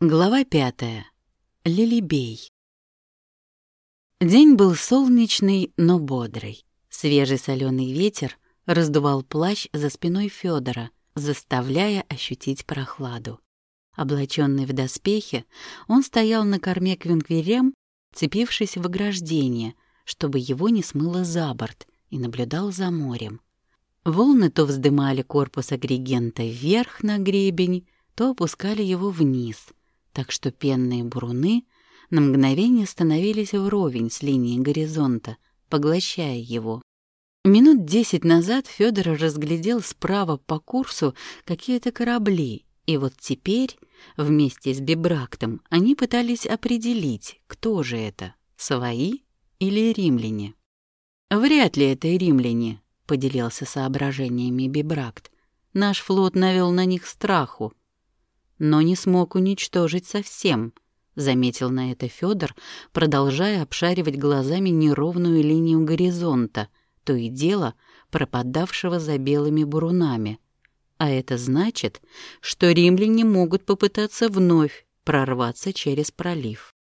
Глава пятая. Лилибей. День был солнечный, но бодрый. Свежий соленый ветер раздувал плащ за спиной Федора, заставляя ощутить прохладу. Облаченный в доспехи, он стоял на корме квинквирем, цепившись в ограждение, чтобы его не смыло за борт, и наблюдал за морем. Волны то вздымали корпус агрегента вверх на гребень, то опускали его вниз — так что пенные буруны на мгновение становились вровень с линией горизонта, поглощая его. Минут десять назад Федор разглядел справа по курсу какие-то корабли, и вот теперь, вместе с Бибрактом, они пытались определить, кто же это, свои или римляне. «Вряд ли это римляне», — поделился соображениями Бибракт. «Наш флот навел на них страху, но не смог уничтожить совсем, заметил на это Федор, продолжая обшаривать глазами неровную линию горизонта, то и дело пропадавшего за белыми бурунами. А это значит, что римляне могут попытаться вновь прорваться через пролив.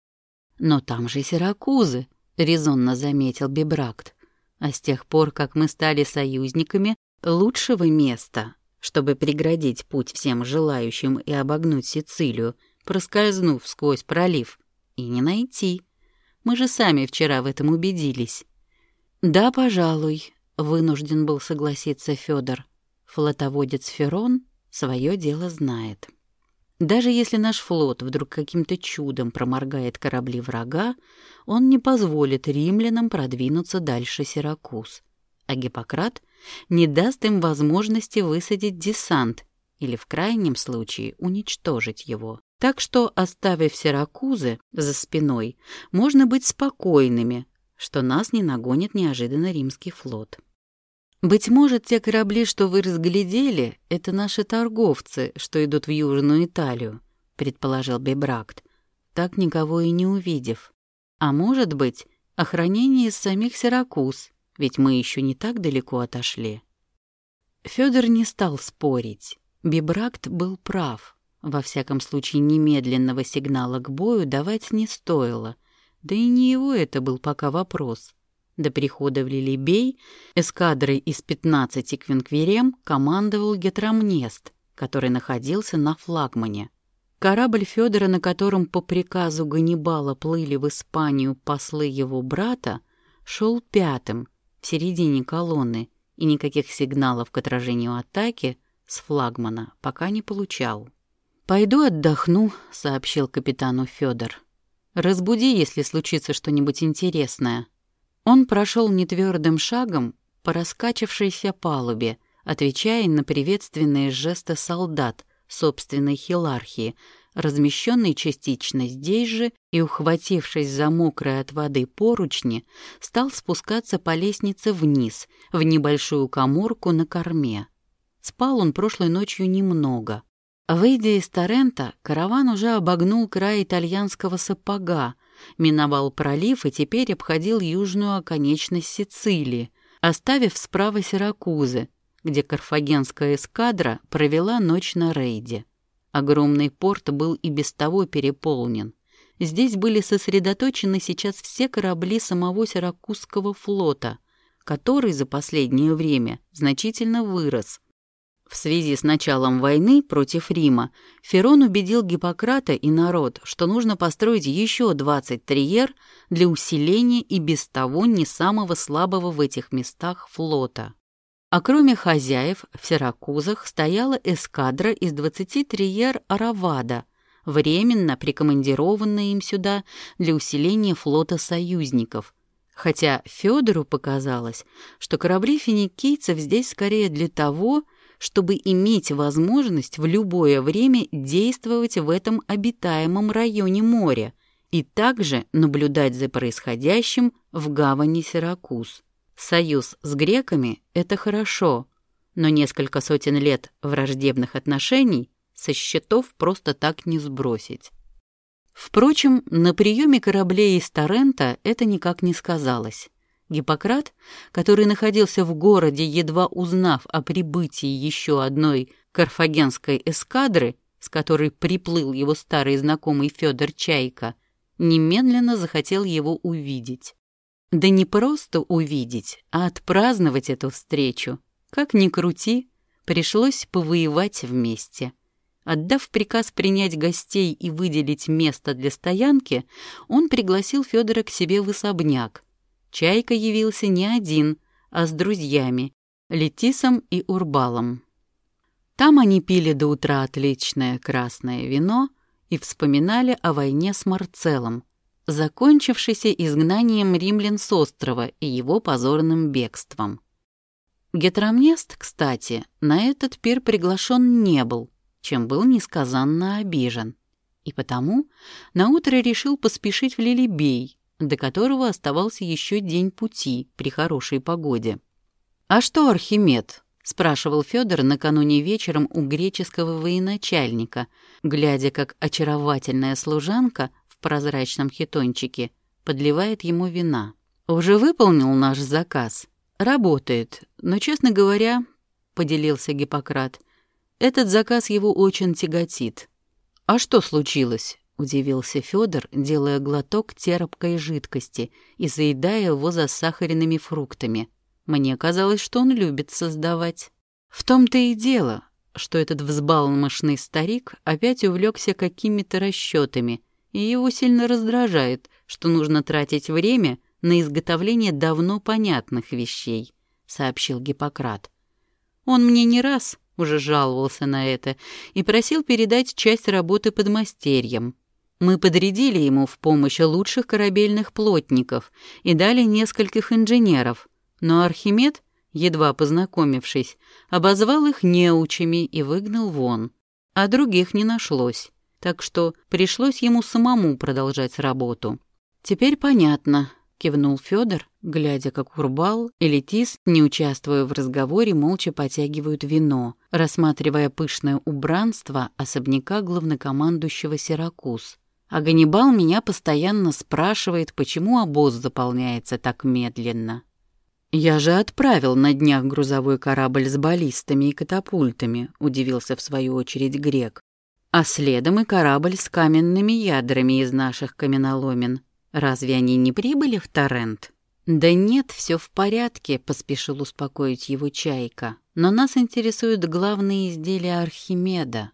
«Но там же Сиракузы», — резонно заметил Бибракт. «А с тех пор, как мы стали союзниками, лучшего места чтобы преградить путь всем желающим и обогнуть Сицилию, проскользнув сквозь пролив, и не найти. Мы же сами вчера в этом убедились. Да, пожалуй, вынужден был согласиться Федор. Флотоводец Ферон свое дело знает. Даже если наш флот вдруг каким-то чудом проморгает корабли врага, он не позволит римлянам продвинуться дальше Сиракуз. А Гиппократ — не даст им возможности высадить десант или в крайнем случае уничтожить его. Так что, оставив Сиракузы за спиной, можно быть спокойными, что нас не нагонит неожиданно римский флот. Быть может, те корабли, что вы разглядели, это наши торговцы, что идут в Южную Италию, предположил Бебракт, так никого и не увидев. А может быть, охранение из самих Сиракуз, ведь мы еще не так далеко отошли. Федор не стал спорить. Бибракт был прав. Во всяком случае, немедленного сигнала к бою давать не стоило. Да и не его это был пока вопрос. До прихода в Лилибей эскадрой из 15 квинквирем командовал Гетрамнест, который находился на флагмане. Корабль Федора, на котором по приказу Ганнибала плыли в Испанию послы его брата, шел пятым — в середине колонны и никаких сигналов к отражению атаки с флагмана пока не получал. «Пойду отдохну», — сообщил капитану Федор. «Разбуди, если случится что-нибудь интересное». Он прошел нетвердым шагом по раскачавшейся палубе, отвечая на приветственные жесты солдат собственной хилархии, размещенный частично здесь же и, ухватившись за мокрые от воды поручни, стал спускаться по лестнице вниз, в небольшую коморку на корме. Спал он прошлой ночью немного. Выйдя из Торрента, караван уже обогнул край итальянского сапога, миновал пролив и теперь обходил южную оконечность Сицилии, оставив справа Сиракузы, где карфагенская эскадра провела ночь на рейде. Огромный порт был и без того переполнен. Здесь были сосредоточены сейчас все корабли самого Сиракузского флота, который за последнее время значительно вырос. В связи с началом войны против Рима Ферон убедил Гиппократа и народ, что нужно построить еще 20 триер для усиления и без того не самого слабого в этих местах флота. А кроме хозяев, в Сиракузах стояла эскадра из 20 триер Аравада, временно прикомандированная им сюда для усиления флота союзников. Хотя Федору показалось, что корабли финикийцев здесь скорее для того, чтобы иметь возможность в любое время действовать в этом обитаемом районе моря и также наблюдать за происходящим в гавани Сиракуз. Союз с греками — это хорошо, но несколько сотен лет враждебных отношений со счетов просто так не сбросить. Впрочем, на приеме кораблей из Торрента это никак не сказалось. Гиппократ, который находился в городе, едва узнав о прибытии еще одной карфагенской эскадры, с которой приплыл его старый знакомый Федор Чайка, немедленно захотел его увидеть. Да не просто увидеть, а отпраздновать эту встречу. Как ни крути, пришлось повоевать вместе. Отдав приказ принять гостей и выделить место для стоянки, он пригласил Федора к себе в особняк. Чайка явился не один, а с друзьями, Летисом и Урбалом. Там они пили до утра отличное красное вино и вспоминали о войне с Марцеллом, закончившейся изгнанием римлян с острова и его позорным бегством. Гетрамнест, кстати, на этот пир приглашен не был, чем был несказанно обижен, и потому наутро решил поспешить в Лилибей, до которого оставался еще день пути при хорошей погоде. «А что Архимед?» — спрашивал Федор накануне вечером у греческого военачальника, глядя, как очаровательная служанка прозрачном хитончике подливает ему вина. «Уже выполнил наш заказ. Работает, но, честно говоря, — поделился Гиппократ, — этот заказ его очень тяготит. А что случилось?» — удивился Федор, делая глоток терпкой жидкости и заедая его засахаренными фруктами — мне казалось, что он любит создавать. В том-то и дело, что этот взбалмошный старик опять увлекся какими-то расчетами, и его сильно раздражает, что нужно тратить время на изготовление давно понятных вещей, сообщил Гиппократ. Он мне не раз уже жаловался на это и просил передать часть работы подмастерьям. Мы подрядили ему в помощь лучших корабельных плотников и дали нескольких инженеров, но Архимед, едва познакомившись, обозвал их неучами и выгнал вон, а других не нашлось, так что пришлось ему самому продолжать работу. «Теперь понятно», — кивнул Федор, глядя, как Урбал и Летис, не участвуя в разговоре, молча потягивают вино, рассматривая пышное убранство особняка главнокомандующего Сиракуз. А Ганнибал меня постоянно спрашивает, почему обоз заполняется так медленно. «Я же отправил на днях грузовой корабль с баллистами и катапультами», — удивился в свою очередь грек. «А следом и корабль с каменными ядрами из наших каменоломен. Разве они не прибыли в Торрент?» «Да нет, все в порядке», — поспешил успокоить его Чайка. «Но нас интересуют главные изделия Архимеда».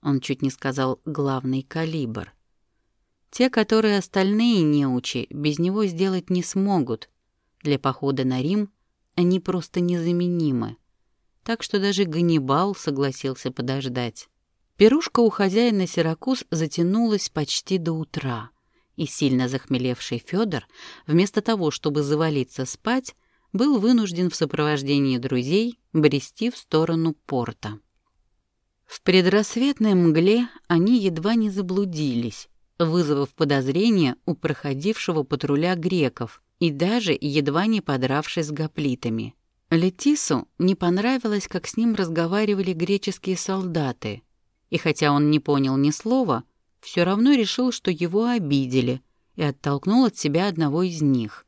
Он чуть не сказал «главный калибр». Те, которые остальные неучи, без него сделать не смогут, для похода на Рим они просто незаменимы. Так что даже Ганнибал согласился подождать. Пирушка у хозяина Сиракуз затянулась почти до утра, и сильно захмелевший Федор, вместо того, чтобы завалиться спать, был вынужден в сопровождении друзей брести в сторону порта. В предрассветной мгле они едва не заблудились, вызвав подозрение у проходившего патруля греков, и даже едва не подравшись с гоплитами. Летису не понравилось, как с ним разговаривали греческие солдаты, и хотя он не понял ни слова, все равно решил, что его обидели, и оттолкнул от себя одного из них.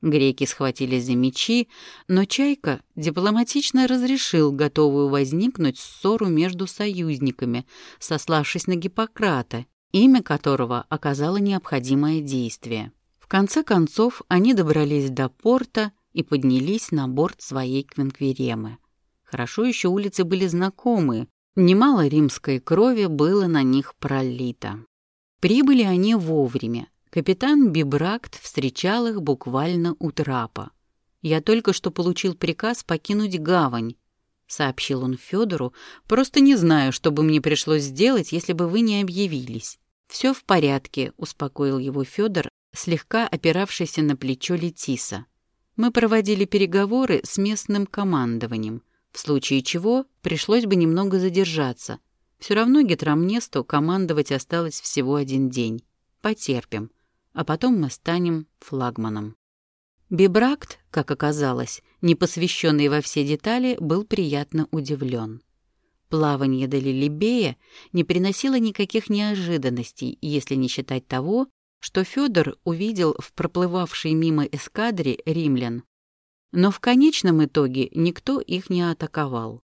Греки схватились за мечи, но Чайка дипломатично разрешил готовую возникнуть ссору между союзниками, сославшись на Гиппократа, имя которого оказало необходимое действие конце концов они добрались до порта и поднялись на борт своей квинквиремы. Хорошо еще улицы были знакомы, немало римской крови было на них пролито. Прибыли они вовремя. Капитан Бибракт встречал их буквально у трапа. «Я только что получил приказ покинуть гавань», — сообщил он Федору, «просто не знаю, что бы мне пришлось сделать, если бы вы не объявились». «Все в порядке», — успокоил его Федор, слегка опиравшийся на плечо Летиса. Мы проводили переговоры с местным командованием, в случае чего пришлось бы немного задержаться. Все равно Гетрамнесту командовать осталось всего один день. Потерпим, а потом мы станем флагманом. Бибракт, как оказалось, не посвященный во все детали, был приятно удивлен. Плавание до Лилибея не приносило никаких неожиданностей, если не считать того, что Федор увидел в проплывавшей мимо эскадре римлян. Но в конечном итоге никто их не атаковал.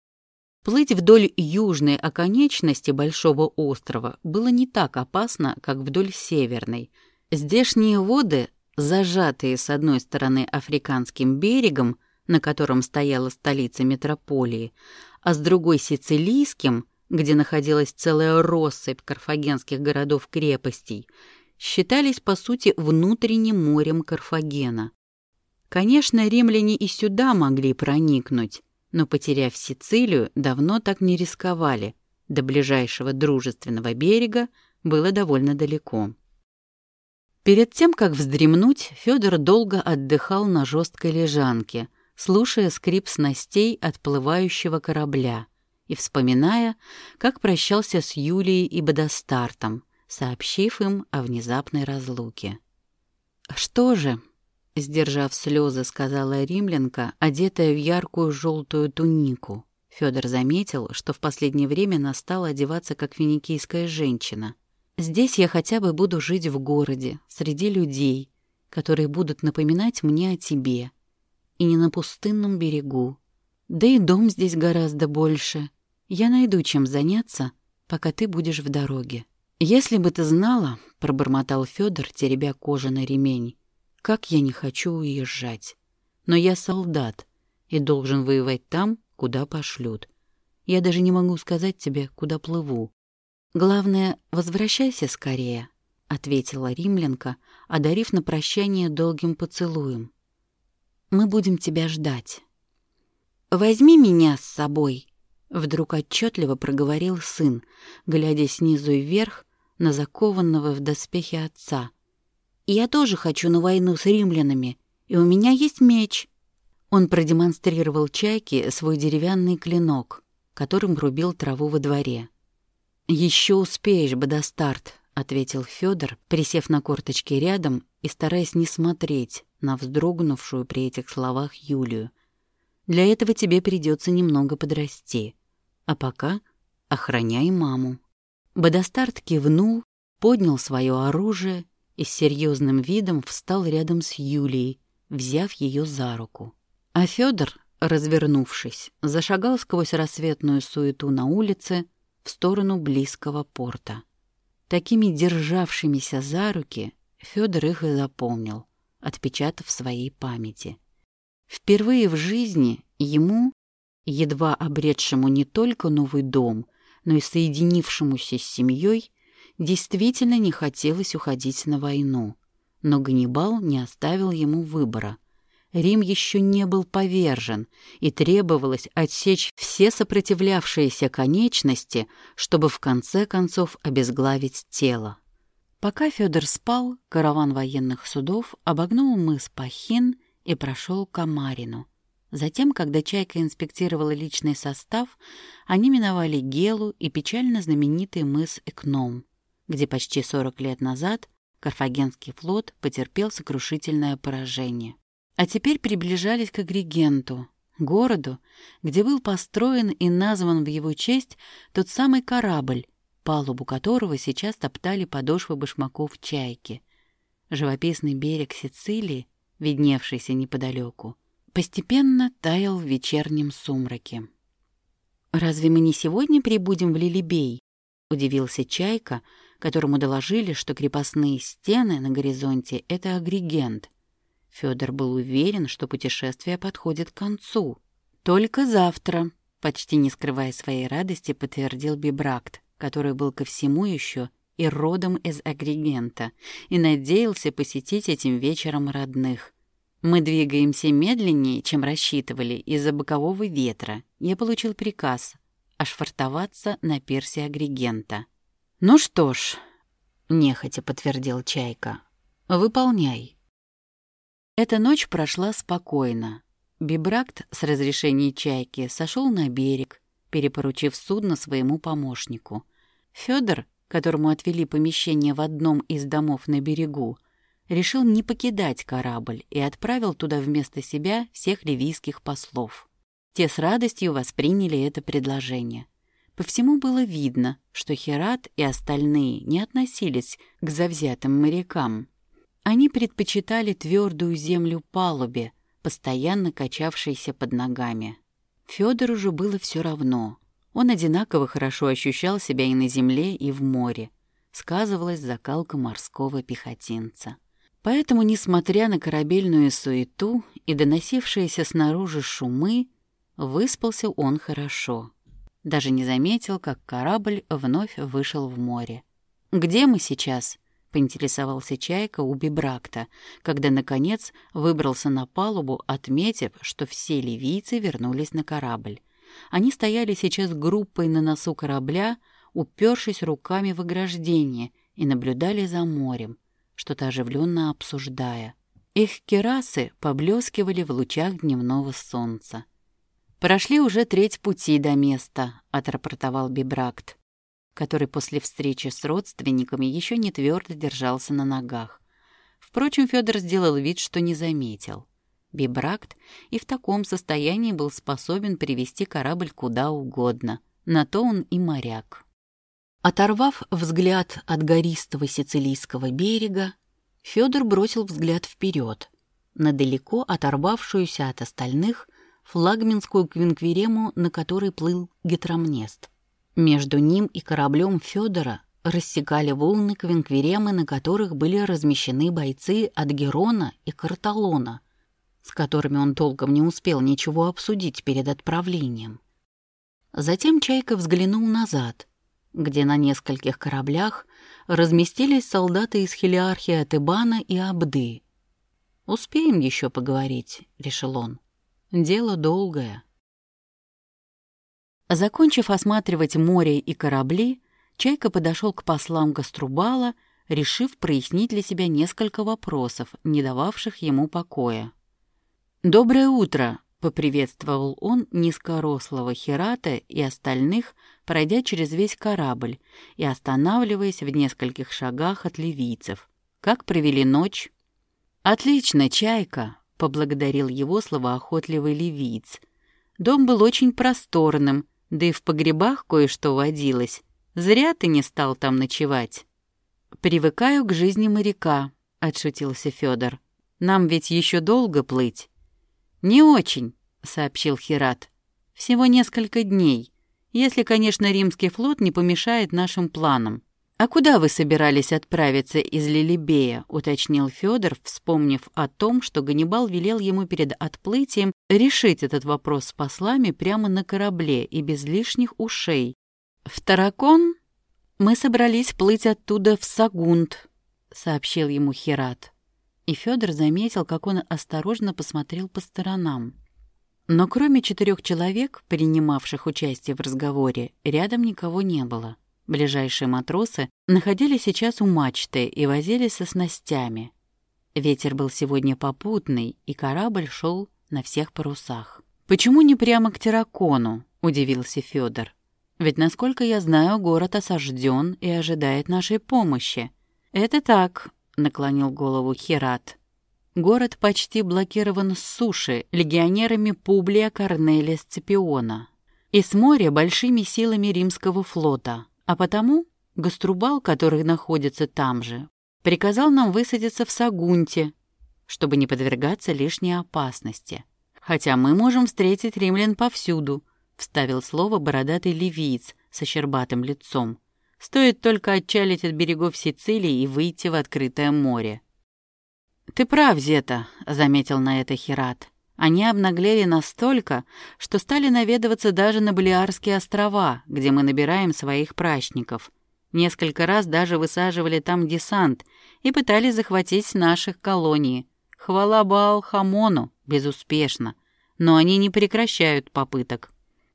Плыть вдоль южной оконечности Большого острова было не так опасно, как вдоль северной. Здешние воды, зажатые с одной стороны африканским берегом, на котором стояла столица метрополии, а с другой сицилийским, где находилась целая россыпь карфагенских городов-крепостей, считались, по сути, внутренним морем Карфагена. Конечно, римляне и сюда могли проникнуть, но, потеряв Сицилию, давно так не рисковали. До ближайшего дружественного берега было довольно далеко. Перед тем, как вздремнуть, Федор долго отдыхал на жесткой лежанке, слушая скрип снастей отплывающего корабля и вспоминая, как прощался с Юлией и Бодостартом, сообщив им о внезапной разлуке. «Что же?» — сдержав слезы, сказала римлянка, одетая в яркую желтую тунику. Федор заметил, что в последнее время она стала одеваться как финикийская женщина. «Здесь я хотя бы буду жить в городе, среди людей, которые будут напоминать мне о тебе, и не на пустынном берегу. Да и дом здесь гораздо больше. Я найду чем заняться, пока ты будешь в дороге». «Если бы ты знала», — пробормотал Федор, теребя кожаный ремень, «как я не хочу уезжать. Но я солдат и должен воевать там, куда пошлют. Я даже не могу сказать тебе, куда плыву. Главное, возвращайся скорее», — ответила римлянка, одарив на прощание долгим поцелуем. «Мы будем тебя ждать». «Возьми меня с собой», Вдруг отчетливо проговорил сын, глядя снизу вверх на закованного в доспехи отца. «Я тоже хочу на войну с римлянами, и у меня есть меч». Он продемонстрировал чайке свой деревянный клинок, которым рубил траву во дворе. «Еще успеешь, Бодостарт», — ответил Федор, присев на корточки рядом и стараясь не смотреть на вздрогнувшую при этих словах Юлию. «Для этого тебе придется немного подрасти. А пока охраняй маму». Бодостарт кивнул, поднял свое оружие и с серьезным видом встал рядом с Юлией, взяв ее за руку. А Федор, развернувшись, зашагал сквозь рассветную суету на улице в сторону близкого порта. Такими державшимися за руки Федор их и запомнил, отпечатав в своей памяти. Впервые в жизни ему, едва обретшему не только новый дом, но и соединившемуся с семьей, действительно не хотелось уходить на войну. Но Ганнибал не оставил ему выбора. Рим еще не был повержен, и требовалось отсечь все сопротивлявшиеся конечности, чтобы в конце концов обезглавить тело. Пока Федор спал, караван военных судов обогнул мыс Пахин и прошел к Амарину — Затем, когда «Чайка» инспектировала личный состав, они миновали Гелу и печально знаменитый мыс Экном, где почти 40 лет назад Карфагенский флот потерпел сокрушительное поражение. А теперь приближались к Агригенту, городу, где был построен и назван в его честь тот самый корабль, палубу которого сейчас топтали подошвы башмаков «Чайки». Живописный берег Сицилии, видневшийся неподалеку, постепенно таял в вечернем сумраке. «Разве мы не сегодня прибудем в Лилибей?» — удивился Чайка, которому доложили, что крепостные стены на горизонте — это агрегент. Федор был уверен, что путешествие подходит к концу. «Только завтра», — почти не скрывая своей радости, подтвердил Бибракт, который был ко всему еще и родом из агрегента, и надеялся посетить этим вечером родных. Мы двигаемся медленнее, чем рассчитывали, из-за бокового ветра. Я получил приказ ошвартоваться на персе агрегента. «Ну что ж», — нехотя подтвердил Чайка, — «выполняй». Эта ночь прошла спокойно. Бибракт с разрешения Чайки сошел на берег, перепоручив судно своему помощнику. Федор, которому отвели помещение в одном из домов на берегу, решил не покидать корабль и отправил туда вместо себя всех ливийских послов. Те с радостью восприняли это предложение. По всему было видно, что Херат и остальные не относились к завзятым морякам. Они предпочитали твердую землю палубе, постоянно качавшейся под ногами. Федору же было все равно. Он одинаково хорошо ощущал себя и на земле, и в море. Сказывалась закалка морского пехотинца. Поэтому, несмотря на корабельную суету и доносившиеся снаружи шумы, выспался он хорошо. Даже не заметил, как корабль вновь вышел в море. «Где мы сейчас?» — поинтересовался Чайка у Бибракта, когда, наконец, выбрался на палубу, отметив, что все ливийцы вернулись на корабль. Они стояли сейчас группой на носу корабля, упершись руками в ограждение, и наблюдали за морем, что-то оживленно обсуждая. Их керасы поблескивали в лучах дневного солнца. «Прошли уже треть пути до места», — отрапортовал Бибракт, который после встречи с родственниками еще не твердо держался на ногах. Впрочем, Федор сделал вид, что не заметил. Бибракт и в таком состоянии был способен привести корабль куда угодно. На то он и моряк. Оторвав взгляд от гористого сицилийского берега, Федор бросил взгляд вперед, на далеко оторвавшуюся от остальных флагманскую квинквирему, на которой плыл гетромнест. Между ним и кораблем Федора рассекали волны квинквиремы, на которых были размещены бойцы от Герона и Карталона, с которыми он толком не успел ничего обсудить перед отправлением. Затем Чайка взглянул назад, где на нескольких кораблях разместились солдаты из Хелиархии Атыбана и Абды. «Успеем еще поговорить», — решил он. «Дело долгое». Закончив осматривать море и корабли, Чайка подошел к послам Гаструбала, решив прояснить для себя несколько вопросов, не дававших ему покоя. «Доброе утро!» — поприветствовал он низкорослого Херата и остальных, пройдя через весь корабль и останавливаясь в нескольких шагах от ливийцев. «Как провели ночь?» «Отлично, Чайка!» — поблагодарил его словоохотливый ливиец. «Дом был очень просторным, да и в погребах кое-что водилось. Зря ты не стал там ночевать». «Привыкаю к жизни моряка», — отшутился Федор. «Нам ведь еще долго плыть». «Не очень», — сообщил Хират. «Всего несколько дней, если, конечно, римский флот не помешает нашим планам». «А куда вы собирались отправиться из Лилибея?» — уточнил Федор, вспомнив о том, что Ганнибал велел ему перед отплытием решить этот вопрос с послами прямо на корабле и без лишних ушей. «В Таракон мы собрались плыть оттуда в Сагунт», — сообщил ему Хират и Федор заметил, как он осторожно посмотрел по сторонам. Но кроме четырех человек, принимавших участие в разговоре, рядом никого не было. Ближайшие матросы находились сейчас у мачты и возились со снастями. Ветер был сегодня попутный, и корабль шел на всех парусах. «Почему не прямо к Терракону?» — удивился Федор. «Ведь, насколько я знаю, город осажден и ожидает нашей помощи». «Это так», — наклонил голову Херат. Город почти блокирован с суши легионерами Публия Корнелия Сципиона и с моря большими силами римского флота, а потому Гаструбал, который находится там же, приказал нам высадиться в Сагунте, чтобы не подвергаться лишней опасности. Хотя мы можем встретить римлян повсюду, вставил слово бородатый ливиец со щербатым лицом. Стоит только отчалить от берегов Сицилии и выйти в открытое море. «Ты прав, Зета», — заметил на это Хират. «Они обнаглели настолько, что стали наведываться даже на Балиарские острова, где мы набираем своих прачников. Несколько раз даже высаживали там десант и пытались захватить наших колоний. Хвала Баал-Хамону, безуспешно. Но они не прекращают попыток».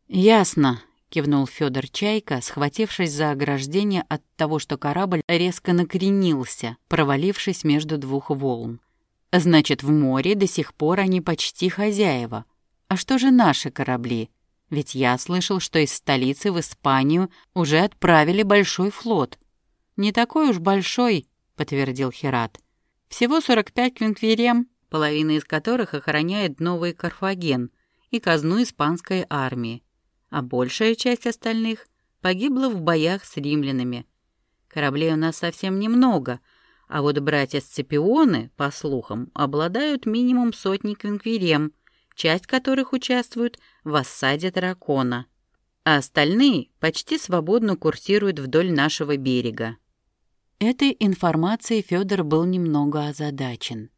«Ясно», кивнул Федор Чайка, схватившись за ограждение от того, что корабль резко накренился, провалившись между двух волн. Значит, в море до сих пор они почти хозяева. А что же наши корабли? Ведь я слышал, что из столицы в Испанию уже отправили большой флот. Не такой уж большой, подтвердил Херат. Всего 45 квинквирем, половина из которых охраняет Новый Карфаген и казну испанской армии а большая часть остальных погибла в боях с римлянами. Кораблей у нас совсем немного, а вот братья Сципионы, по слухам, обладают минимум сотни квинквирем, часть которых участвует в осаде дракона. а остальные почти свободно курсируют вдоль нашего берега. Этой информацией Федор был немного озадачен.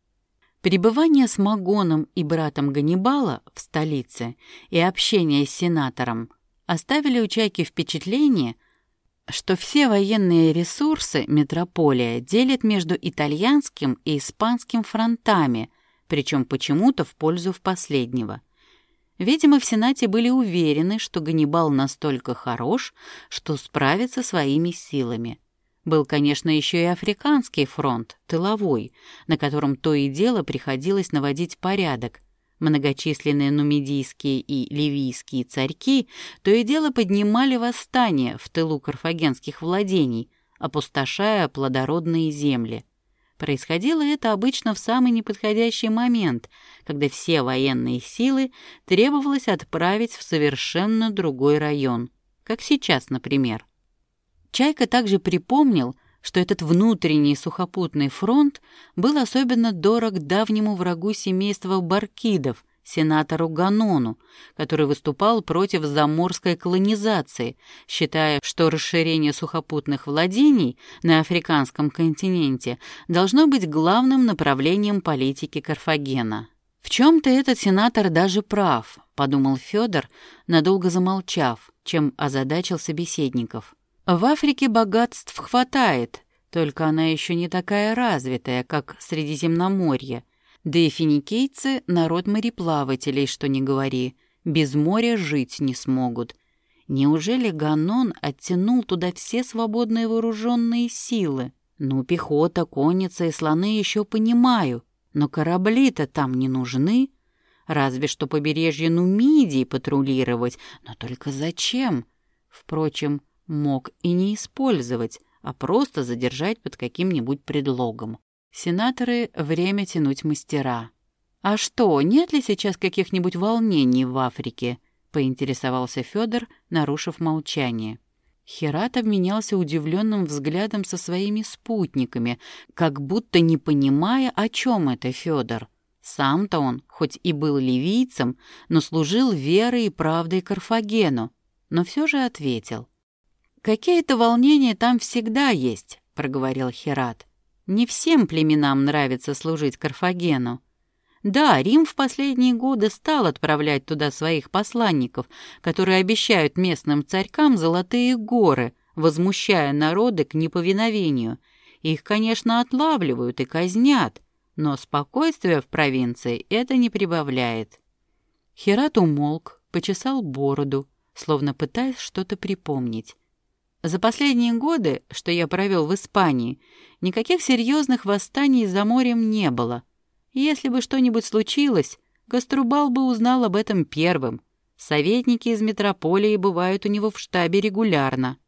Пребывание с Магоном и братом Ганнибала в столице и общение с сенатором оставили у Чайки впечатление, что все военные ресурсы метрополия делят между итальянским и испанским фронтами, причем почему-то в пользу в последнего. Видимо, в Сенате были уверены, что Ганнибал настолько хорош, что справится своими силами. Был, конечно, еще и Африканский фронт, тыловой, на котором то и дело приходилось наводить порядок. Многочисленные нумидийские и ливийские царьки то и дело поднимали восстание в тылу карфагенских владений, опустошая плодородные земли. Происходило это обычно в самый неподходящий момент, когда все военные силы требовалось отправить в совершенно другой район, как сейчас, например. Чайка также припомнил, что этот внутренний сухопутный фронт был особенно дорог давнему врагу семейства Баркидов, сенатору Ганону, который выступал против заморской колонизации, считая, что расширение сухопутных владений на африканском континенте должно быть главным направлением политики Карфагена. «В чем-то этот сенатор даже прав», — подумал Федор, надолго замолчав, чем озадачил собеседников. В Африке богатств хватает, только она еще не такая развитая, как Средиземноморье. Да и финикийцы — народ мореплавателей, что не говори. Без моря жить не смогут. Неужели Ганон оттянул туда все свободные вооруженные силы? Ну, пехота, конница и слоны еще понимаю, но корабли-то там не нужны. Разве что побережье Нумидии патрулировать, но только зачем? Впрочем, мог и не использовать, а просто задержать под каким-нибудь предлогом. Сенаторы — время тянуть мастера. «А что, нет ли сейчас каких-нибудь волнений в Африке?» — поинтересовался Федор, нарушив молчание. Херат обменялся удивленным взглядом со своими спутниками, как будто не понимая, о чем это Федор. Сам-то он, хоть и был ливийцем, но служил верой и правдой Карфагену, но все же ответил. «Какие-то волнения там всегда есть», — проговорил Херат. «Не всем племенам нравится служить Карфагену. Да, Рим в последние годы стал отправлять туда своих посланников, которые обещают местным царькам золотые горы, возмущая народы к неповиновению. Их, конечно, отлавливают и казнят, но спокойствия в провинции это не прибавляет». Херат умолк, почесал бороду, словно пытаясь что-то припомнить. За последние годы, что я провел в Испании, никаких серьезных восстаний за морем не было. Если бы что-нибудь случилось, Гаструбал бы узнал об этом первым. Советники из метрополии бывают у него в штабе регулярно.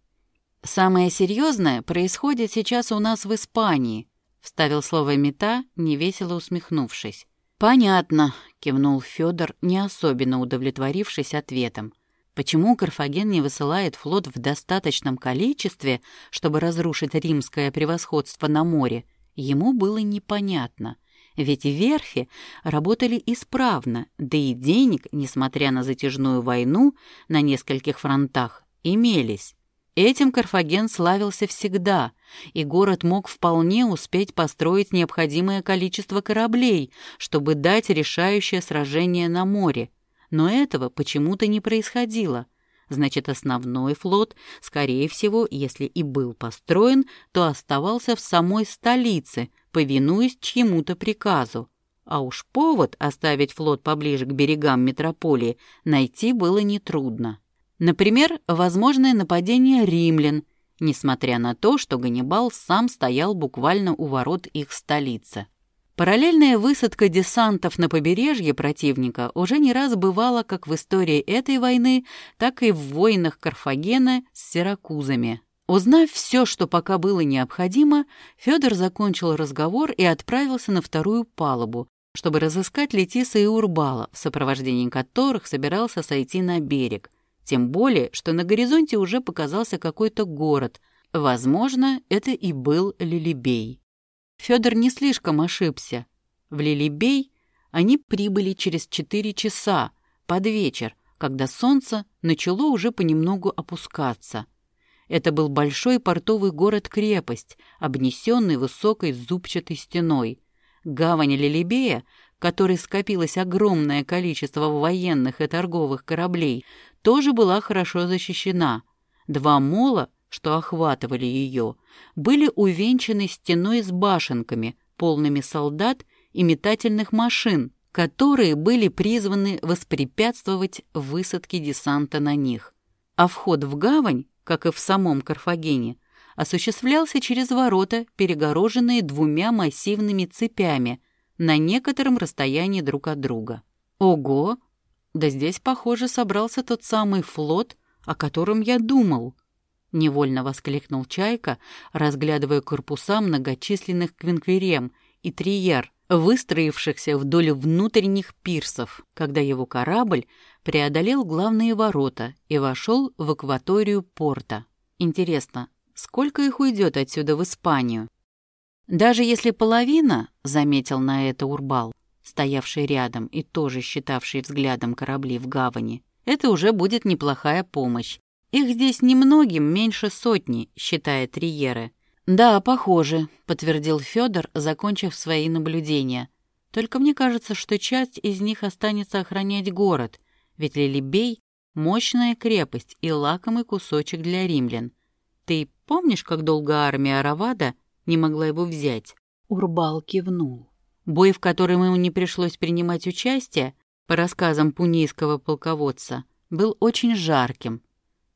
«Самое серьезное происходит сейчас у нас в Испании», — вставил слово Мета, невесело усмехнувшись. «Понятно», — кивнул Федор, не особенно удовлетворившись ответом. Почему Карфаген не высылает флот в достаточном количестве, чтобы разрушить римское превосходство на море, ему было непонятно. Ведь верфи работали исправно, да и денег, несмотря на затяжную войну на нескольких фронтах, имелись. Этим Карфаген славился всегда, и город мог вполне успеть построить необходимое количество кораблей, чтобы дать решающее сражение на море, но этого почему-то не происходило. Значит, основной флот, скорее всего, если и был построен, то оставался в самой столице, повинуясь чьему-то приказу. А уж повод оставить флот поближе к берегам метрополии найти было нетрудно. Например, возможное нападение римлян, несмотря на то, что Ганнибал сам стоял буквально у ворот их столицы. Параллельная высадка десантов на побережье противника уже не раз бывала как в истории этой войны, так и в войнах Карфагена с Сиракузами. Узнав все, что пока было необходимо, Федор закончил разговор и отправился на вторую палубу, чтобы разыскать Летиса и Урбала, в сопровождении которых собирался сойти на берег. Тем более, что на горизонте уже показался какой-то город. Возможно, это и был Лилибей. Федор не слишком ошибся. В Лилибей они прибыли через четыре часа, под вечер, когда солнце начало уже понемногу опускаться. Это был большой портовый город-крепость, обнесенный высокой зубчатой стеной. Гавань Лилибея, в которой скопилось огромное количество военных и торговых кораблей, тоже была хорошо защищена. Два мола, что охватывали ее, были увенчаны стеной с башенками, полными солдат и метательных машин, которые были призваны воспрепятствовать высадке десанта на них. А вход в гавань, как и в самом Карфагене, осуществлялся через ворота, перегороженные двумя массивными цепями на некотором расстоянии друг от друга. Ого! Да здесь, похоже, собрался тот самый флот, о котором я думал. Невольно воскликнул Чайка, разглядывая корпуса многочисленных квинквирем и триер, выстроившихся вдоль внутренних пирсов, когда его корабль преодолел главные ворота и вошел в акваторию порта. Интересно, сколько их уйдет отсюда в Испанию? Даже если половина, заметил на это Урбал, стоявший рядом и тоже считавший взглядом корабли в гавани, это уже будет неплохая помощь. Их здесь немногим меньше сотни, считает Риеры. «Да, похоже», — подтвердил Федор, закончив свои наблюдения. «Только мне кажется, что часть из них останется охранять город, ведь Лилибей — мощная крепость и лакомый кусочек для римлян. Ты помнишь, как долго армия Аравада не могла его взять?» Урбал кивнул. Бой, в котором ему не пришлось принимать участие, по рассказам пунийского полководца, был очень жарким.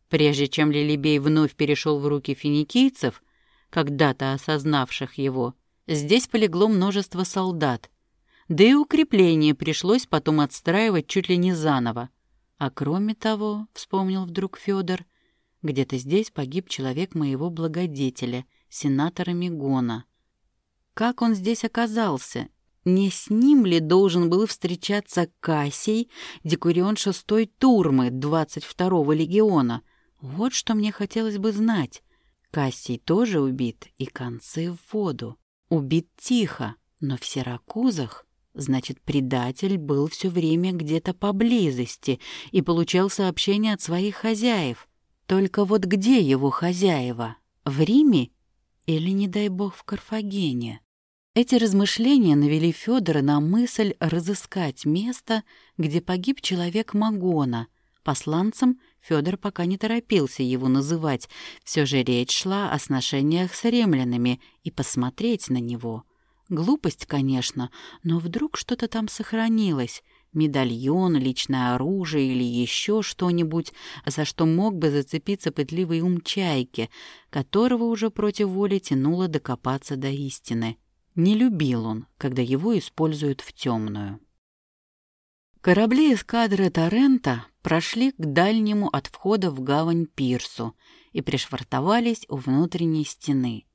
Прежде чем Лилибей вновь перешел в руки финикийцев — когда-то осознавших его, здесь полегло множество солдат. Да и укрепление пришлось потом отстраивать чуть ли не заново. А кроме того, вспомнил вдруг Федор, где-то здесь погиб человек моего благодетеля, сенатора Мигона. Как он здесь оказался? Не с ним ли должен был встречаться Кассий, декурион шестой турмы 22-го легиона? Вот что мне хотелось бы знать. Кассий тоже убит, и концы в воду. Убит тихо, но в Сиракузах, значит, предатель был все время где-то поблизости и получал сообщения от своих хозяев. Только вот где его хозяева? В Риме или, не дай бог, в Карфагене? Эти размышления навели Федора на мысль разыскать место, где погиб человек Магона. Посланцем Федор пока не торопился его называть, все же речь шла о сношениях с римлянами и посмотреть на него. Глупость, конечно, но вдруг что-то там сохранилось. Медальон, личное оружие или еще что-нибудь, за что мог бы зацепиться пытливый ум чайки, которого уже против воли тянуло докопаться до истины. Не любил он, когда его используют в темную. Корабли эскадры Торрента прошли к дальнему от входа в гавань пирсу и пришвартовались у внутренней стены.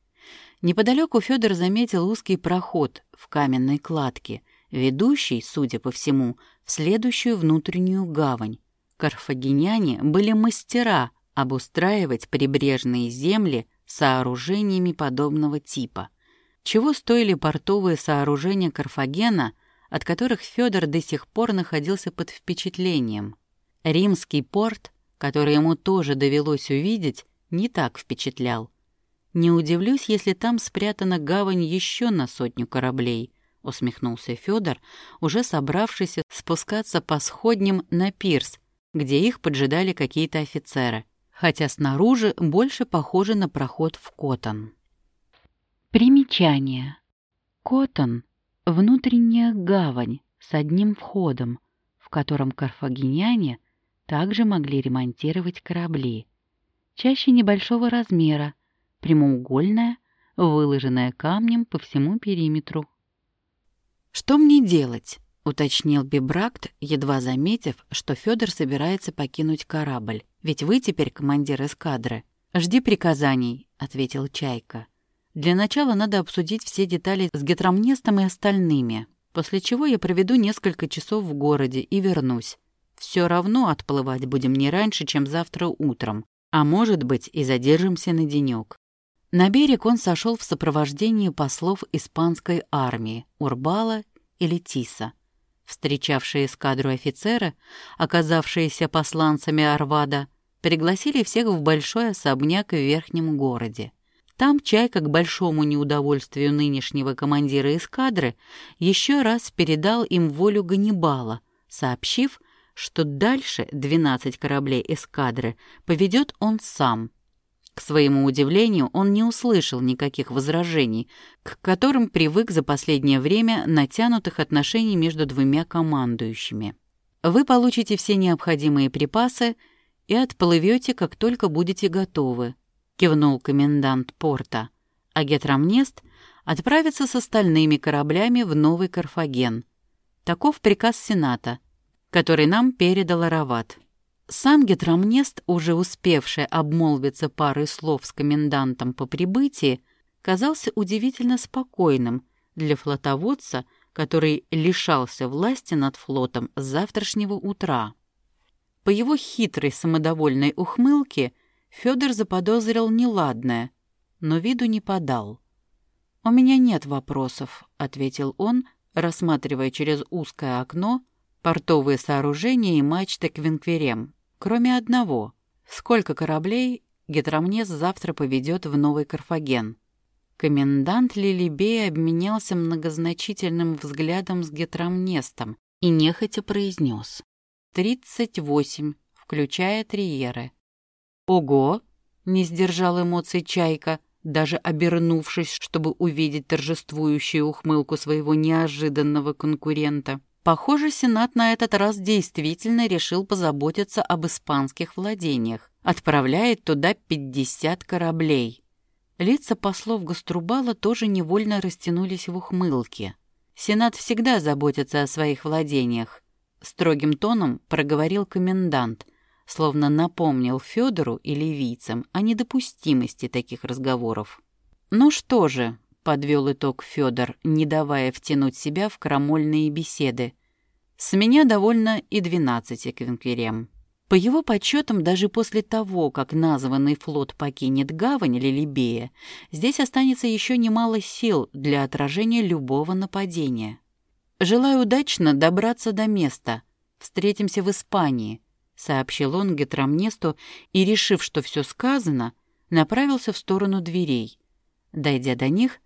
Неподалеку Федор заметил узкий проход в каменной кладке, ведущий, судя по всему, в следующую внутреннюю гавань. Карфагеняне были мастера обустраивать прибрежные земли сооружениями подобного типа. Чего стоили портовые сооружения Карфагена, от которых Федор до сих пор находился под впечатлением – Римский порт, который ему тоже довелось увидеть, не так впечатлял. «Не удивлюсь, если там спрятана гавань еще на сотню кораблей», — усмехнулся Федор, уже собравшийся спускаться по сходням на пирс, где их поджидали какие-то офицеры, хотя снаружи больше похоже на проход в Котон. Примечание. Котон — внутренняя гавань с одним входом, в котором карфагеняне также могли ремонтировать корабли. Чаще небольшого размера, прямоугольная, выложенная камнем по всему периметру. «Что мне делать?» — уточнил Бибракт, едва заметив, что Федор собирается покинуть корабль. «Ведь вы теперь командир эскадры». «Жди приказаний», — ответил Чайка. «Для начала надо обсудить все детали с Гетромнестом и остальными, после чего я проведу несколько часов в городе и вернусь. Все равно отплывать будем не раньше, чем завтра утром, а может быть и задержимся на денек. На берег он сошел в сопровождении послов испанской армии Урбала и Летиса. Встречавшие эскадру офицеры, оказавшиеся посланцами Арвада, пригласили всех в большой особняк в верхнем городе. Там Чайка, к большому неудовольствию нынешнего командира эскадры, еще раз передал им волю Ганнибала, сообщив, что дальше 12 кораблей эскадры поведет он сам. К своему удивлению, он не услышал никаких возражений, к которым привык за последнее время натянутых отношений между двумя командующими. Вы получите все необходимые припасы и отплывете, как только будете готовы, кивнул комендант порта, а Гетрамнест отправится с остальными кораблями в Новый Карфаген. Таков приказ Сената, который нам передал Арават. Сам Гетрамнест, уже успевший обмолвиться парой слов с комендантом по прибытии, казался удивительно спокойным для флотоводца, который лишался власти над флотом с завтрашнего утра. По его хитрой самодовольной ухмылке Федор заподозрил неладное, но виду не подал. «У меня нет вопросов», — ответил он, рассматривая через узкое окно портовые сооружения и мачты Квинкверем, кроме одного. Сколько кораблей Гетрамнес завтра поведет в Новый Карфаген? Комендант Лилибей обменялся многозначительным взглядом с Гетрамнестом и нехотя произнес. «Тридцать восемь, включая триеры». «Ого!» — не сдержал эмоций Чайка, даже обернувшись, чтобы увидеть торжествующую ухмылку своего неожиданного конкурента. Похоже, Сенат на этот раз действительно решил позаботиться об испанских владениях. Отправляет туда 50 кораблей. Лица послов Гаструбала тоже невольно растянулись в ухмылке. Сенат всегда заботится о своих владениях. Строгим тоном проговорил комендант, словно напомнил Федору и ливийцам о недопустимости таких разговоров. «Ну что же», — подвел итог Федор, не давая втянуть себя в крамольные беседы. «С меня довольно и двенадцати квинквирем». По его подсчетам, даже после того, как названный флот покинет гавань Лилибея, здесь останется еще немало сил для отражения любого нападения. «Желаю удачно добраться до места. Встретимся в Испании», — сообщил он Гетрамнесту и, решив, что все сказано, направился в сторону дверей. Дойдя до них,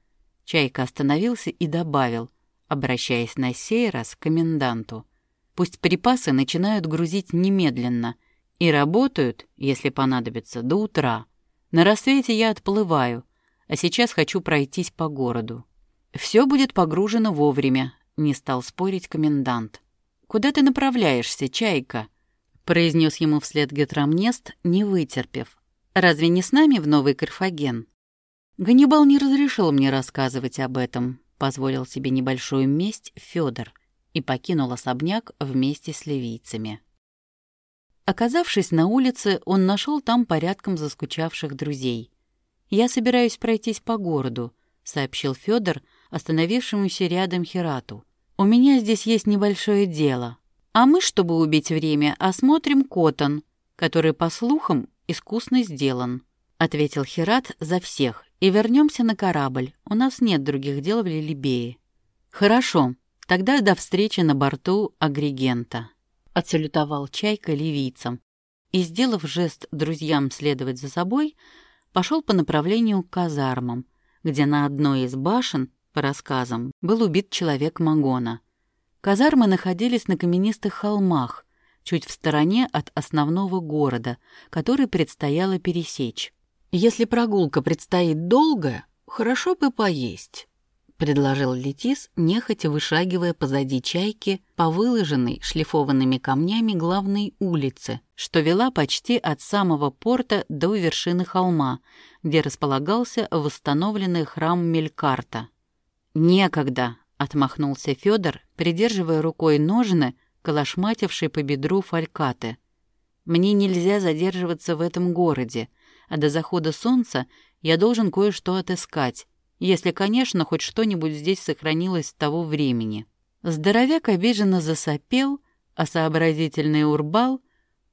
Чайка остановился и добавил, обращаясь на сей раз к коменданту. «Пусть припасы начинают грузить немедленно и работают, если понадобится, до утра. На рассвете я отплываю, а сейчас хочу пройтись по городу. Все будет погружено вовремя», — не стал спорить комендант. «Куда ты направляешься, Чайка?» — произнес ему вслед Гетрамнест, не вытерпев. «Разве не с нами в Новый Карфаген?» Ганнибал не разрешил мне рассказывать об этом, позволил себе небольшую месть Федор и покинул особняк вместе с ливийцами. Оказавшись на улице, он нашел там порядком заскучавших друзей. «Я собираюсь пройтись по городу», — сообщил Федор, остановившемуся рядом Херату. «У меня здесь есть небольшое дело. А мы, чтобы убить время, осмотрим Котон, который, по слухам, искусно сделан», — ответил Херат за всех, и вернемся на корабль. У нас нет других дел в Лилибее». «Хорошо, тогда до встречи на борту агрегента», — отсалютовал Чайка ливийцам. И, сделав жест друзьям следовать за собой, пошел по направлению к казармам, где на одной из башен, по рассказам, был убит человек Магона. Казармы находились на каменистых холмах, чуть в стороне от основного города, который предстояло пересечь. «Если прогулка предстоит долгая, хорошо бы поесть», — предложил Летис, нехотя вышагивая позади чайки по выложенной шлифованными камнями главной улице, что вела почти от самого порта до вершины холма, где располагался восстановленный храм Мелькарта. «Некогда», — отмахнулся Федор, придерживая рукой ножны, калашмативший по бедру фалькаты. «Мне нельзя задерживаться в этом городе а до захода солнца я должен кое-что отыскать, если, конечно, хоть что-нибудь здесь сохранилось с того времени. Здоровяк обиженно засопел, а сообразительный Урбал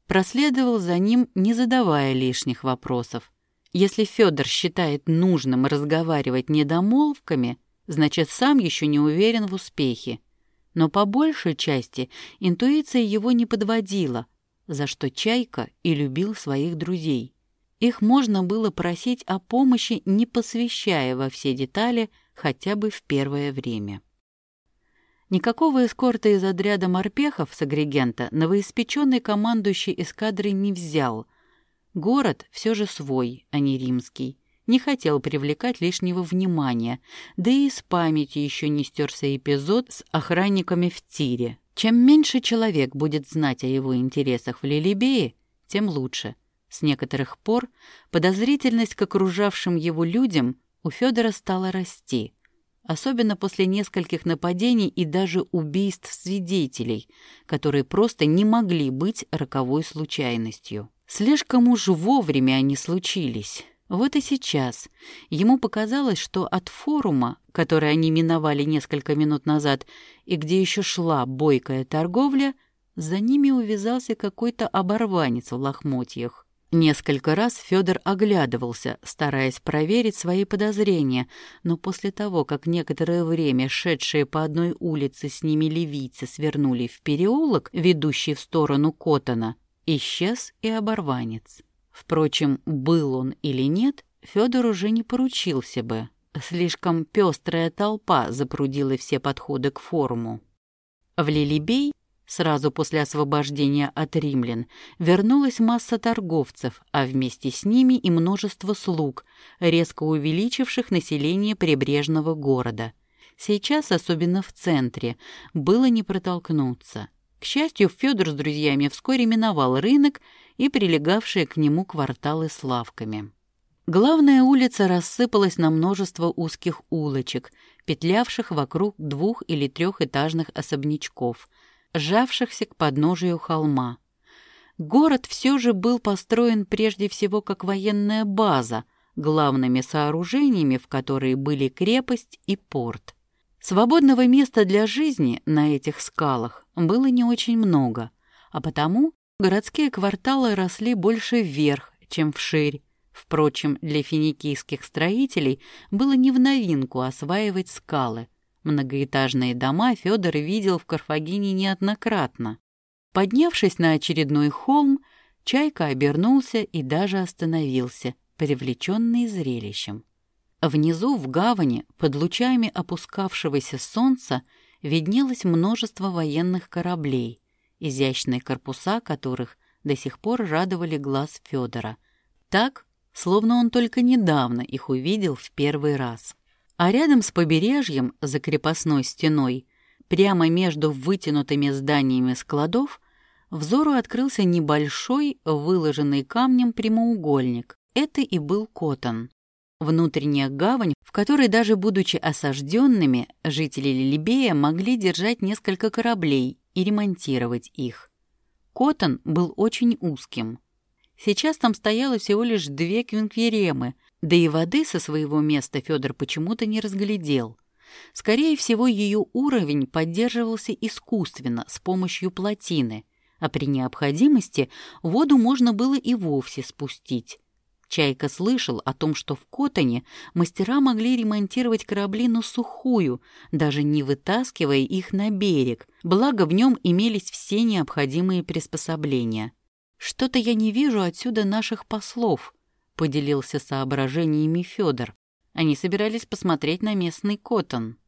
проследовал за ним, не задавая лишних вопросов. Если Федор считает нужным разговаривать недомолвками, значит, сам еще не уверен в успехе. но по большей части интуиция его не подводила, за что Чайка и любил своих друзей. Их можно было просить о помощи, не посвящая во все детали хотя бы в первое время. Никакого эскорта из отряда морпехов с агрегента новоиспеченный командующий эскадрой не взял. Город все же свой, а не римский. Не хотел привлекать лишнего внимания, да и из памяти еще не стерся эпизод с охранниками в тире. Чем меньше человек будет знать о его интересах в Лилибее, тем лучше. С некоторых пор подозрительность к окружавшим его людям у Федора стала расти — особенно после нескольких нападений и даже убийств свидетелей, которые просто не могли быть роковой случайностью. Слишком уж вовремя они случились. Вот и сейчас ему показалось, что от форума, который они миновали несколько минут назад и где еще шла бойкая торговля, за ними увязался какой-то оборванец в лохмотьях. Несколько раз Федор оглядывался, стараясь проверить свои подозрения, но после того, как некоторое время шедшие по одной улице с ними левицы свернули в переулок, ведущий в сторону Котона, исчез и оборванец. Впрочем, был он или нет, Федор уже не поручился бы. Слишком пестрая толпа запрудила все подходы к форуму. В Лилибей Сразу после освобождения от римлян вернулась масса торговцев, а вместе с ними и множество слуг, резко увеличивших население прибрежного города. Сейчас, особенно в центре, было не протолкнуться. К счастью, Федор с друзьями вскоре миновал рынок и прилегавшие к нему кварталы с лавками. Главная улица рассыпалась на множество узких улочек, петлявших вокруг двух- или трехэтажных особнячков – сжавшихся к подножию холма. Город все же был построен прежде всего как военная база, главными сооружениями в которой были крепость и порт. Свободного места для жизни на этих скалах было не очень много, а потому городские кварталы росли больше вверх, чем вширь. Впрочем, для финикийских строителей было не в новинку осваивать скалы – Многоэтажные дома Федор видел в Карфагене неоднократно. Поднявшись на очередной холм, Чайка обернулся и даже остановился, привлеченный зрелищем. Внизу, в гавани, под лучами опускавшегося солнца, виднелось множество военных кораблей, изящные корпуса которых до сих пор радовали глаз Федора. Так, словно он только недавно их увидел в первый раз. А рядом с побережьем, за крепостной стеной, прямо между вытянутыми зданиями складов, взору открылся небольшой, выложенный камнем прямоугольник. Это и был Котон. Внутренняя гавань, в которой даже будучи осажденными, жители Лилибея могли держать несколько кораблей и ремонтировать их. Котон был очень узким. Сейчас там стояло всего лишь две квинквиремы, да и воды со своего места Федор почему-то не разглядел. Скорее всего, ее уровень поддерживался искусственно, с помощью плотины, а при необходимости воду можно было и вовсе спустить. Чайка слышал о том, что в Котоне мастера могли ремонтировать корабли на сухую, даже не вытаскивая их на берег, благо в нем имелись все необходимые приспособления. «Что-то я не вижу отсюда наших послов», — поделился соображениями Федор. Они собирались посмотреть на местный Коттон.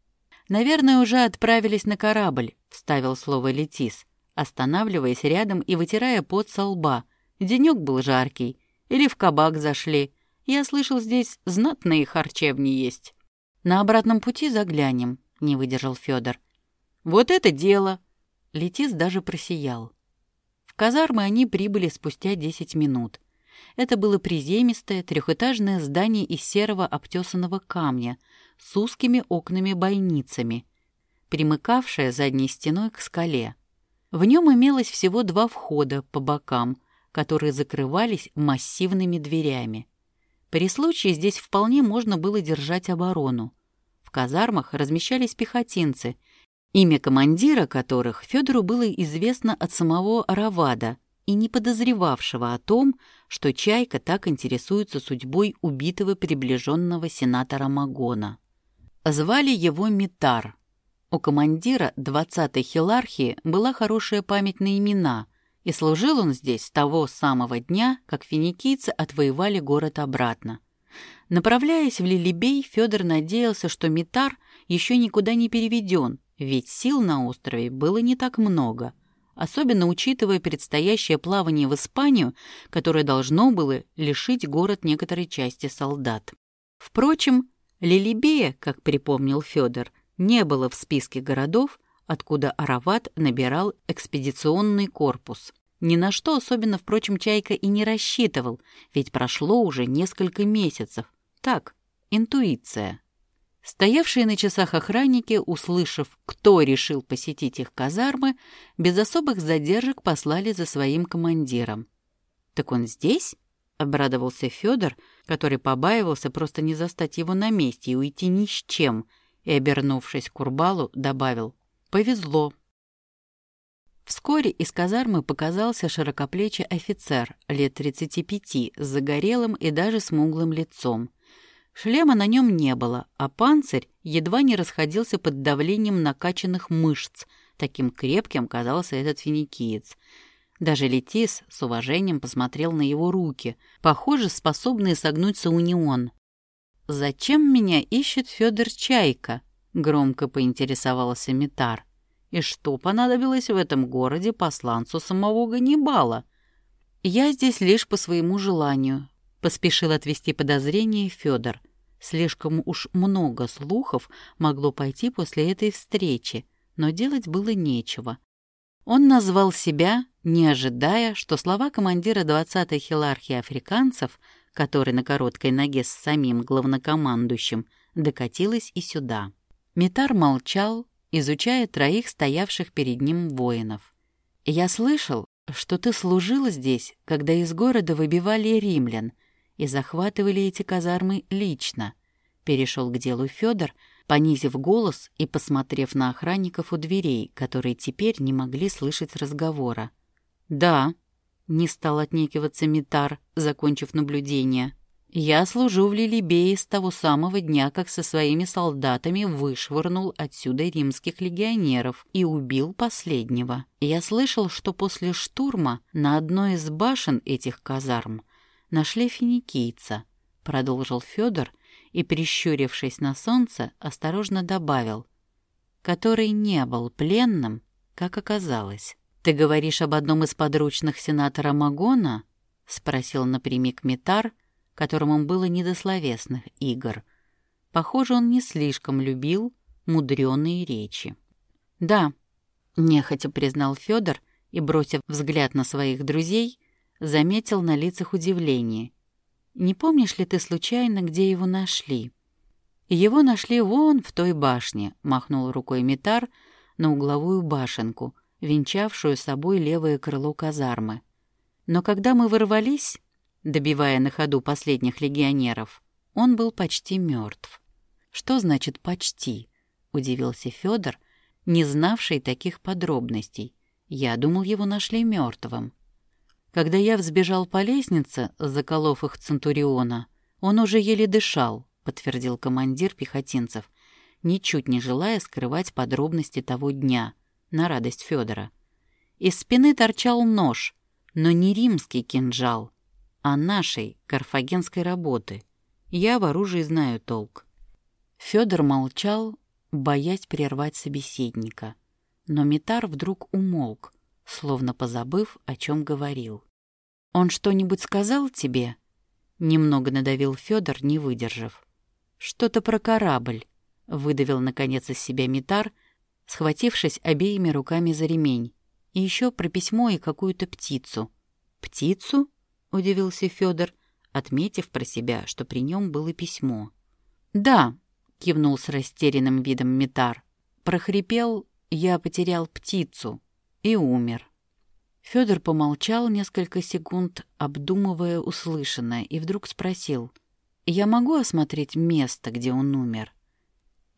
«Наверное, уже отправились на корабль», — вставил слово Летис, останавливаясь рядом и вытирая пот со лба. Денек был жаркий. Или в кабак зашли. Я слышал, здесь знатные харчевни есть. На обратном пути заглянем, — не выдержал Федор. «Вот это дело!» Летис даже просиял. В казармы они прибыли спустя десять минут. Это было приземистое трехэтажное здание из серого обтесанного камня с узкими окнами-бойницами, примыкавшее задней стеной к скале. В нем имелось всего два входа по бокам, которые закрывались массивными дверями. При случае здесь вполне можно было держать оборону. В казармах размещались пехотинцы, имя командира которых Федору было известно от самого Равада и не подозревавшего о том, что Чайка так интересуется судьбой убитого приближенного сенатора Магона. Звали его Митар. У командира 20-й хилархии была хорошая память на имена, и служил он здесь с того самого дня, как финикийцы отвоевали город обратно. Направляясь в Лилибей, Федор надеялся, что Митар еще никуда не переведен, ведь сил на острове было не так много, особенно учитывая предстоящее плавание в Испанию, которое должно было лишить город некоторой части солдат. Впрочем, Лилибея, как припомнил Федор, не было в списке городов, откуда Арават набирал экспедиционный корпус. Ни на что особенно, впрочем, Чайка и не рассчитывал, ведь прошло уже несколько месяцев. Так, интуиция. Стоявшие на часах охранники, услышав, кто решил посетить их казармы, без особых задержек послали за своим командиром. «Так он здесь?» — обрадовался Федор, который побаивался просто не застать его на месте и уйти ни с чем, и, обернувшись к Урбалу, добавил «Повезло». Вскоре из казармы показался широкоплечий офицер лет 35 с загорелым и даже смуглым лицом. Шлема на нем не было, а панцирь едва не расходился под давлением накачанных мышц. Таким крепким казался этот финикиец. Даже Летис с уважением посмотрел на его руки, похоже, способные согнуть саунион. «Зачем меня ищет Федор Чайка?» — громко поинтересовался Митар. «И что понадобилось в этом городе посланцу самого Ганнибала?» «Я здесь лишь по своему желанию», — поспешил отвести подозрение Федор. Слишком уж много слухов могло пойти после этой встречи, но делать было нечего. Он назвал себя, не ожидая, что слова командира 20-й хилархии африканцев — который на короткой ноге с самим главнокомандующим, докатилась и сюда. Митар молчал, изучая троих стоявших перед ним воинов. «Я слышал, что ты служил здесь, когда из города выбивали римлян и захватывали эти казармы лично», — перешел к делу Федор, понизив голос и посмотрев на охранников у дверей, которые теперь не могли слышать разговора. «Да», не стал отнекиваться Митар, закончив наблюдение. «Я служу в Лилибее с того самого дня, как со своими солдатами вышвырнул отсюда римских легионеров и убил последнего. Я слышал, что после штурма на одной из башен этих казарм нашли финикийца», — продолжил Федор и, прищурившись на солнце, осторожно добавил, «который не был пленным, как оказалось». «Ты говоришь об одном из подручных сенатора Магона?» — спросил напрямик Митар, которому было не до словесных игр. Похоже, он не слишком любил мудреные речи. «Да», — нехотя признал Федор и, бросив взгляд на своих друзей, заметил на лицах удивление. «Не помнишь ли ты случайно, где его нашли?» «Его нашли вон в той башне», — махнул рукой Митар на угловую башенку — венчавшую собой левое крыло казармы. Но когда мы ворвались, добивая на ходу последних легионеров, он был почти мертв. «Что значит «почти»?» — удивился Федор, не знавший таких подробностей. Я думал, его нашли мертвым. Когда я взбежал по лестнице, заколов их Центуриона, он уже еле дышал, подтвердил командир пехотинцев, ничуть не желая скрывать подробности того дня — на радость Федора. Из спины торчал нож, но не римский кинжал, а нашей карфагенской работы. Я в оружии знаю толк. Федор молчал, боясь прервать собеседника. Но Митар вдруг умолк, словно позабыв, о чем говорил. «Он что-нибудь сказал тебе?» Немного надавил Федор, не выдержав. «Что-то про корабль», — выдавил наконец из себя Митар, схватившись обеими руками за ремень. И еще про письмо и какую-то птицу. «Птицу?» — удивился Федор, отметив про себя, что при нем было письмо. «Да», — кивнул с растерянным видом Митар. Прохрипел, я потерял птицу и умер. Федор помолчал несколько секунд, обдумывая услышанное, и вдруг спросил, «Я могу осмотреть место, где он умер?»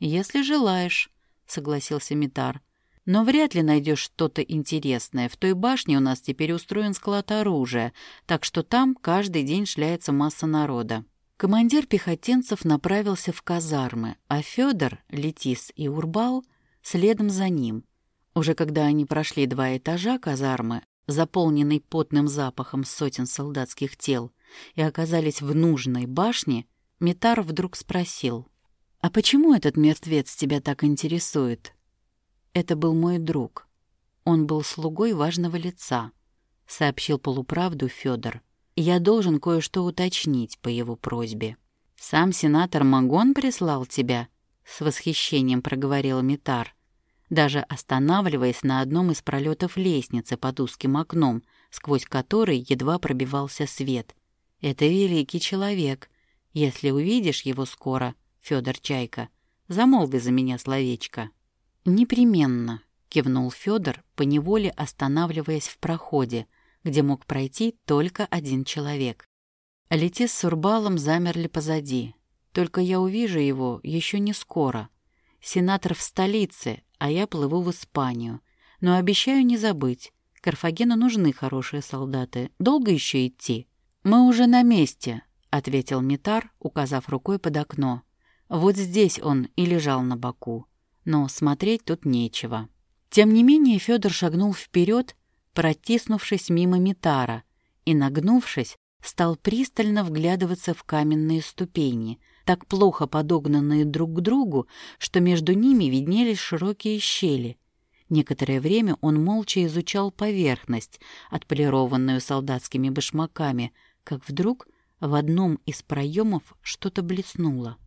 «Если желаешь», согласился Митар. «Но вряд ли найдешь что-то интересное. В той башне у нас теперь устроен склад оружия, так что там каждый день шляется масса народа». Командир пехотинцев направился в казармы, а Федор, Летис и Урбал следом за ним. Уже когда они прошли два этажа казармы, заполненной потным запахом сотен солдатских тел, и оказались в нужной башне, Митар вдруг спросил, «А почему этот мертвец тебя так интересует?» «Это был мой друг. Он был слугой важного лица», — сообщил полуправду Федор. «Я должен кое-что уточнить по его просьбе». «Сам сенатор Магон прислал тебя?» — с восхищением проговорил Митар даже останавливаясь на одном из пролетов лестницы под узким окном, сквозь который едва пробивался свет. «Это великий человек. Если увидишь его скоро, Федор Чайка, замолви за меня словечко». «Непременно», — кивнул Федор, поневоле останавливаясь в проходе, где мог пройти только один человек. Летис с Урбалом замерли позади. Только я увижу его еще не скоро. Сенатор в столице, а я плыву в Испанию. Но обещаю не забыть. Карфагену нужны хорошие солдаты. Долго еще идти? Мы уже на месте, — ответил Митар, указав рукой под окно. Вот здесь он и лежал на боку. Но смотреть тут нечего. Тем не менее Федор шагнул вперед, протиснувшись мимо Митара, и, нагнувшись, стал пристально вглядываться в каменные ступени, так плохо подогнанные друг к другу, что между ними виднелись широкие щели. Некоторое время он молча изучал поверхность, отполированную солдатскими башмаками, как вдруг в одном из проемов что-то блеснуло.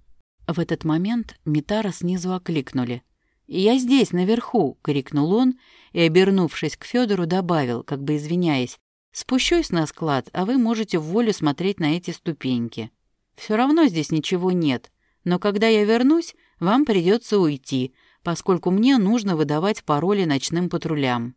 В этот момент Митара снизу окликнули. «Я здесь, наверху!» — крикнул он и, обернувшись к Федору, добавил, как бы извиняясь, «Спущусь на склад, а вы можете в волю смотреть на эти ступеньки». Все равно здесь ничего нет, но когда я вернусь, вам придется уйти, поскольку мне нужно выдавать пароли ночным патрулям».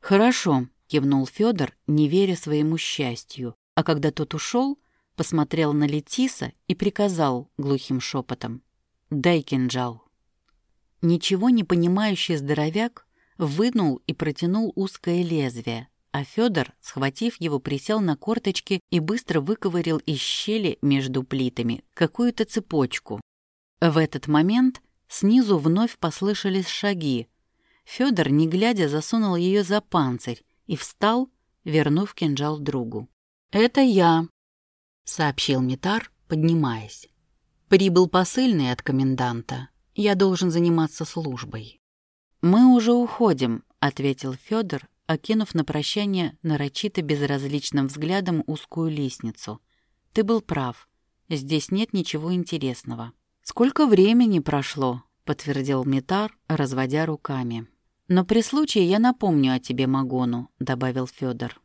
«Хорошо», — кивнул Федор, не веря своему счастью, а когда тот ушел, посмотрел на Летиса и приказал глухим шепотом. «Дай кинжал». Ничего не понимающий здоровяк вынул и протянул узкое лезвие, а Федор, схватив его, присел на корточки и быстро выковырил из щели между плитами какую-то цепочку. В этот момент снизу вновь послышались шаги. Федор, не глядя, засунул ее за панцирь и встал, вернув кинжал другу. «Это я», — сообщил Митар, поднимаясь. «Прибыл посыльный от коменданта. Я должен заниматься службой». «Мы уже уходим», — ответил Федор, окинув на прощание нарочито безразличным взглядом узкую лестницу. «Ты был прав. Здесь нет ничего интересного». «Сколько времени прошло?» — подтвердил Митар, разводя руками. «Но при случае я напомню о тебе Магону», — добавил Федор.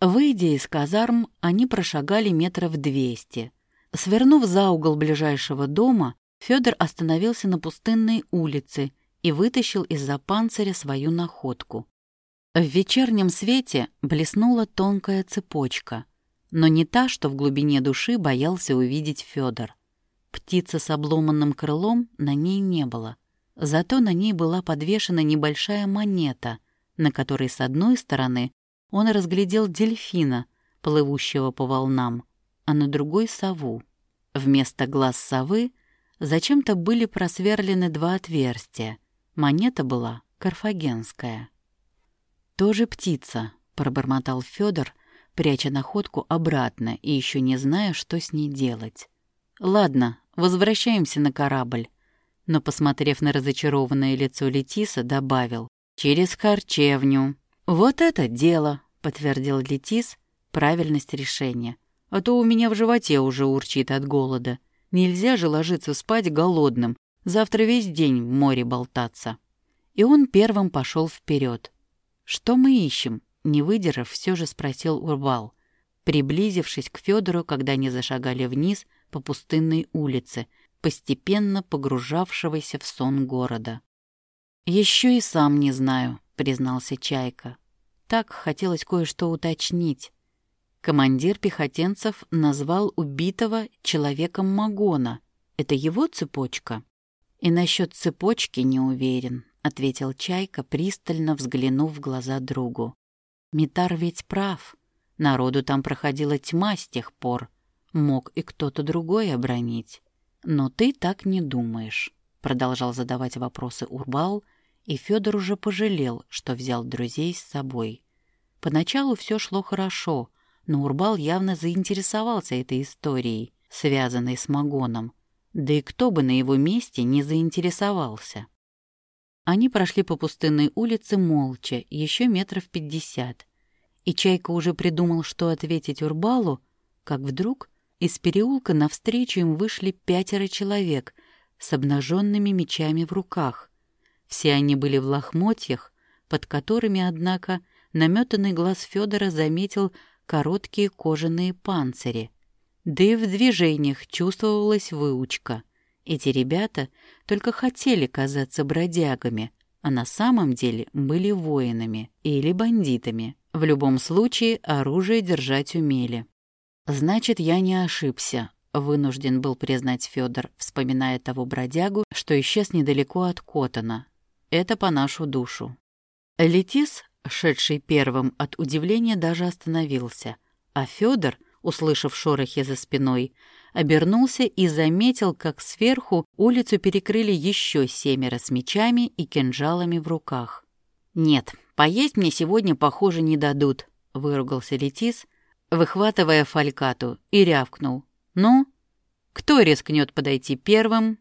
Выйдя из казарм, они прошагали метров двести. Свернув за угол ближайшего дома, Федор остановился на пустынной улице и вытащил из-за панциря свою находку. В вечернем свете блеснула тонкая цепочка, но не та, что в глубине души боялся увидеть Федор. Птица с обломанным крылом на ней не было. Зато на ней была подвешена небольшая монета, на которой с одной стороны он разглядел дельфина, плывущего по волнам, а на другой — сову. Вместо глаз совы зачем-то были просверлены два отверстия. Монета была карфагенская. «Тоже птица», — пробормотал Федор, пряча находку обратно и еще не зная, что с ней делать. «Ладно, возвращаемся на корабль». Но, посмотрев на разочарованное лицо Летиса, добавил «Через харчевню». «Вот это дело», — подтвердил Летис, правильность решения. «А то у меня в животе уже урчит от голода. Нельзя же ложиться спать голодным, завтра весь день в море болтаться». И он первым пошел вперед. «Что мы ищем?» — не выдержав, все же спросил Урвал, приблизившись к Федору, когда они зашагали вниз по пустынной улице, постепенно погружавшегося в сон города. «Еще и сам не знаю», — признался Чайка. «Так хотелось кое-что уточнить». Командир пехотинцев назвал убитого человеком Магона. Это его цепочка? И насчет цепочки не уверен. — ответил Чайка, пристально взглянув в глаза другу. «Митар ведь прав. Народу там проходила тьма с тех пор. Мог и кто-то другой обронить. Но ты так не думаешь», — продолжал задавать вопросы Урбал, и Федор уже пожалел, что взял друзей с собой. Поначалу все шло хорошо, но Урбал явно заинтересовался этой историей, связанной с Магоном. Да и кто бы на его месте не заинтересовался. Они прошли по пустынной улице молча, еще метров пятьдесят. И Чайка уже придумал, что ответить Урбалу, как вдруг из переулка навстречу им вышли пятеро человек с обнаженными мечами в руках. Все они были в лохмотьях, под которыми, однако, наметанный глаз Федора заметил короткие кожаные панцири. Да и в движениях чувствовалась выучка. Эти ребята только хотели казаться бродягами, а на самом деле были воинами или бандитами. В любом случае оружие держать умели. «Значит, я не ошибся», — вынужден был признать Федор, вспоминая того бродягу, что исчез недалеко от Котона. «Это по нашу душу». Летис, шедший первым от удивления, даже остановился, а Федор, услышав шорохи за спиной, обернулся и заметил, как сверху улицу перекрыли еще семеро с мечами и кинжалами в руках. «Нет, поесть мне сегодня, похоже, не дадут», — выругался Летис, выхватывая фалькату, и рявкнул. «Ну, кто рискнет подойти первым?»